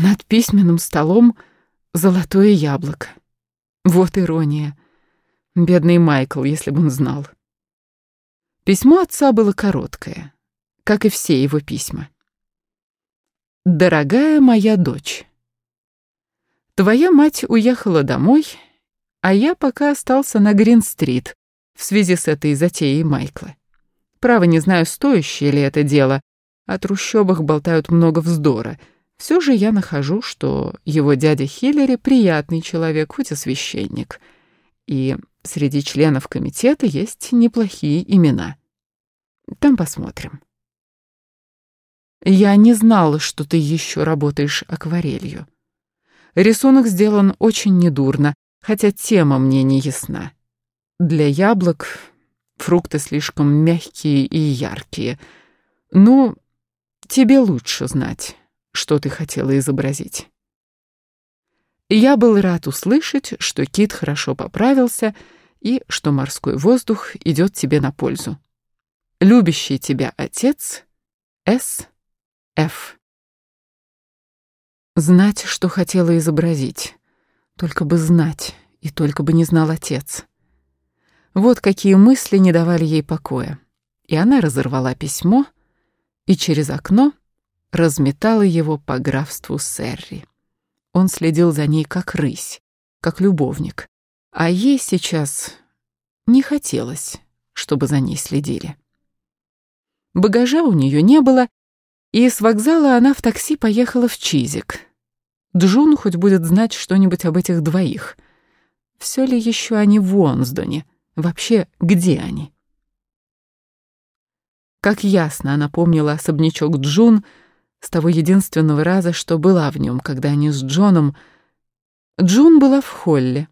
Над письменным столом золотое яблоко. Вот ирония. Бедный Майкл, если бы он знал. Письмо отца было короткое, как и все его письма. «Дорогая моя дочь, твоя мать уехала домой, а я пока остался на Грин-стрит в связи с этой затеей Майкла. Право не знаю, стоящее ли это дело, о трущобах болтают много вздора. Все же я нахожу, что его дядя Хиллери приятный человек, хоть и священник. И среди членов комитета есть неплохие имена. Там посмотрим. Я не знала, что ты еще работаешь акварелью. Рисунок сделан очень недурно, хотя тема мне не ясна. Для яблок фрукты слишком мягкие и яркие. Ну, Тебе лучше знать, что ты хотела изобразить. Я был рад услышать, что Кит хорошо поправился и что морской воздух идет тебе на пользу. Любящий тебя отец С. Ф. Знать, что хотела изобразить. Только бы знать, и только бы не знал отец. Вот какие мысли не давали ей покоя. И она разорвала письмо, и через окно разметала его по графству Серри. Он следил за ней как рысь, как любовник, а ей сейчас не хотелось, чтобы за ней следили. Багажа у нее не было, и с вокзала она в такси поехала в Чизик. Джун хоть будет знать что-нибудь об этих двоих. Все ли еще они в Уонсдоне? Вообще, где они? Как ясно она помнила особнячок Джун с того единственного раза, что была в нем, когда они с Джоном... Джун была в холле.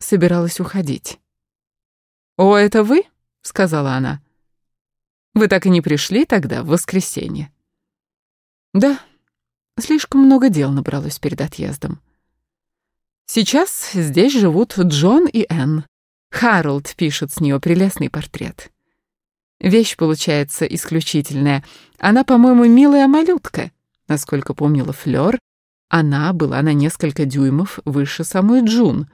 Собиралась уходить. «О, это вы?» — сказала она. «Вы так и не пришли тогда, в воскресенье?» «Да, слишком много дел набралось перед отъездом. Сейчас здесь живут Джон и Энн. Харолд пишет с нее прелестный портрет. Вещь получается исключительная. Она, по-моему, милая малютка. Насколько помнила Флёр, она была на несколько дюймов выше самой Джун.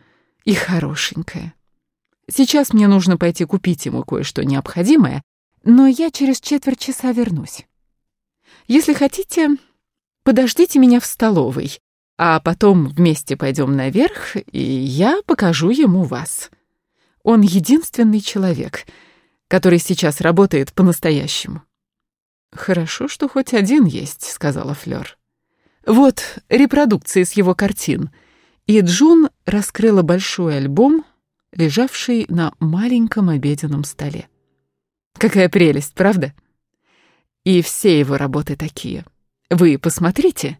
И хорошенькая. Сейчас мне нужно пойти купить ему кое-что необходимое, но я через четверть часа вернусь. Если хотите, подождите меня в столовой, а потом вместе пойдем наверх, и я покажу ему вас. Он единственный человек — который сейчас работает по-настоящему. «Хорошо, что хоть один есть», — сказала Флёр. «Вот репродукции с его картин». И Джун раскрыла большой альбом, лежавший на маленьком обеденном столе. Какая прелесть, правда? И все его работы такие. Вы посмотрите,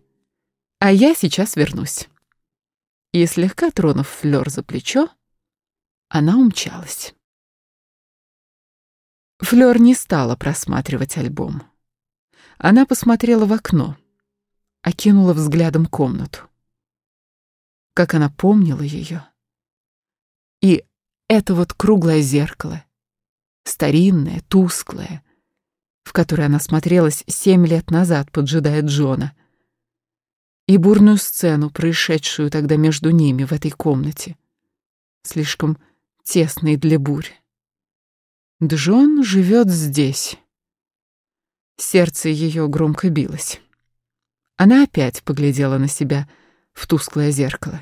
а я сейчас вернусь. И слегка тронув Флёр за плечо, она умчалась. Флёр не стала просматривать альбом. Она посмотрела в окно, окинула взглядом комнату. Как она помнила ее. И это вот круглое зеркало, старинное, тусклое, в которое она смотрелась семь лет назад, поджидая Джона, и бурную сцену, происшедшую тогда между ними в этой комнате, слишком тесной для бурь. Джон живет здесь. Сердце ее громко билось. Она опять поглядела на себя в тусклое зеркало.